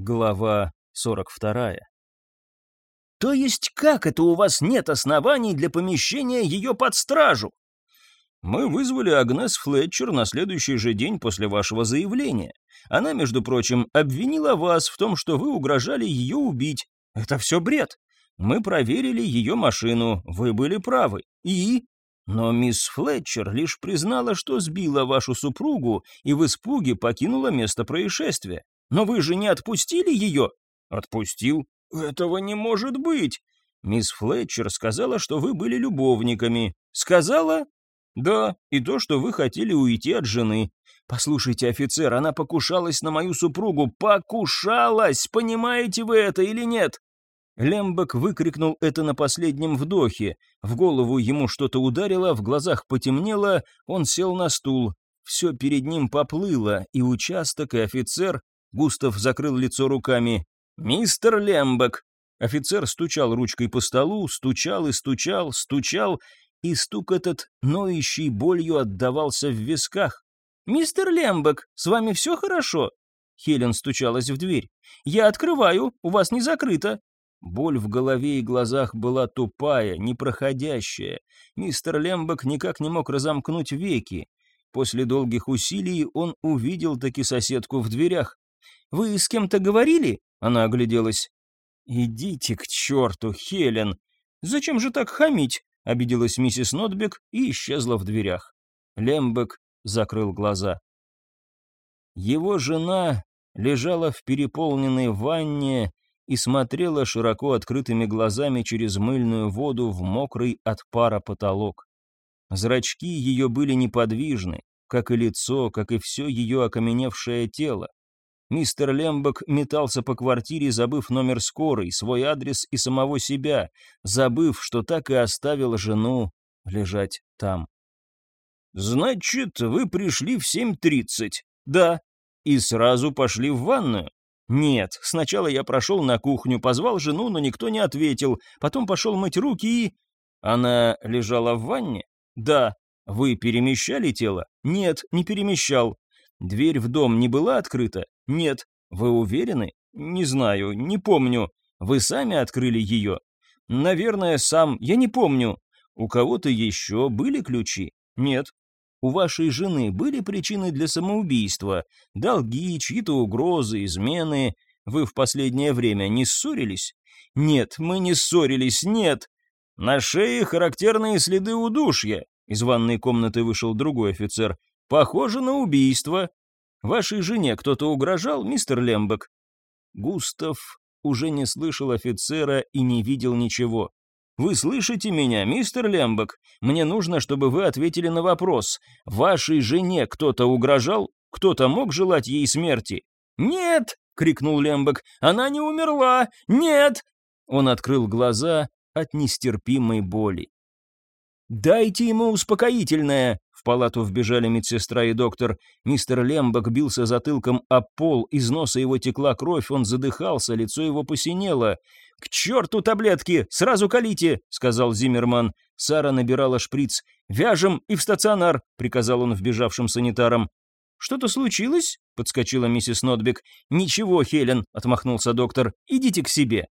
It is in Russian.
Глава 42. То есть как это у вас нет оснований для помещения ее под стражу? Мы вызвали Агнес Флетчер на следующий же день после вашего заявления. Она, между прочим, обвинила вас в том, что вы угрожали ее убить. Это все бред. Мы проверили ее машину, вы были правы. И? Но мисс Флетчер лишь признала, что сбила вашу супругу и в испуге покинула место происшествия. Но вы же не отпустили ее?» «Отпустил? Этого не может быть!» «Мисс Флетчер сказала, что вы были любовниками». «Сказала?» «Да, и то, что вы хотели уйти от жены». «Послушайте, офицер, она покушалась на мою супругу. Покушалась! Понимаете вы это или нет?» Лембек выкрикнул это на последнем вдохе. В голову ему что-то ударило, в глазах потемнело, он сел на стул. Все перед ним поплыло, и участок, и офицер, Густав закрыл лицо руками. «Мистер Лембек!» Офицер стучал ручкой по столу, стучал и стучал, стучал, и стук этот, ноющий болью, отдавался в висках. «Мистер Лембек, с вами все хорошо?» Хелен стучалась в дверь. «Я открываю, у вас не закрыто». Боль в голове и глазах была тупая, непроходящая. Мистер Лембек никак не мог разомкнуть веки. После долгих усилий он увидел таки соседку в дверях. Вы с кем-то говорили?» Она огляделась. «Идите к черту, Хелен! Зачем же так хамить?» Обиделась миссис Нотбек и исчезла в дверях. Лембек закрыл глаза. Его жена лежала в переполненной ванне и смотрела широко открытыми глазами через мыльную воду в мокрый от пара потолок. Зрачки ее были неподвижны, как и лицо, как и все ее окаменевшее тело. Мистер Лембок метался по квартире, забыв номер скорой, свой адрес и самого себя, забыв, что так и оставил жену лежать там. «Значит, вы пришли в 7.30?» «Да». «И сразу пошли в ванную?» «Нет, сначала я прошел на кухню, позвал жену, но никто не ответил, потом пошел мыть руки и...» «Она лежала в ванне?» «Да». «Вы перемещали тело?» «Нет, не перемещал». «Дверь в дом не была открыта?» «Нет». «Вы уверены?» «Не знаю, не помню. Вы сами открыли ее?» «Наверное, сам. Я не помню. У кого-то еще были ключи?» «Нет». «У вашей жены были причины для самоубийства? Долги, чьи-то угрозы, измены? Вы в последнее время не ссорились?» «Нет, мы не ссорились, нет!» «На шее характерные следы удушья», — из ванной комнаты вышел другой офицер. «Похоже на убийство. Вашей жене кто-то угрожал, мистер Лембек?» Густав уже не слышал офицера и не видел ничего. «Вы слышите меня, мистер Лембек? Мне нужно, чтобы вы ответили на вопрос. Вашей жене кто-то угрожал? Кто-то мог желать ей смерти?» «Нет!» — крикнул Лембек. «Она не умерла! Нет!» Он открыл глаза от нестерпимой боли. «Дайте ему успокоительное!» В палату вбежали медсестра и доктор. Мистер Лембок бился затылком о пол, из носа его текла кровь, он задыхался, лицо его посинело. «К черту таблетки! Сразу колите!» — сказал Зиммерман. Сара набирала шприц. «Вяжем и в стационар!» — приказал он вбежавшим санитарам. «Что-то случилось?» — подскочила миссис Нотбек. «Ничего, Хелен», — отмахнулся доктор. «Идите к себе».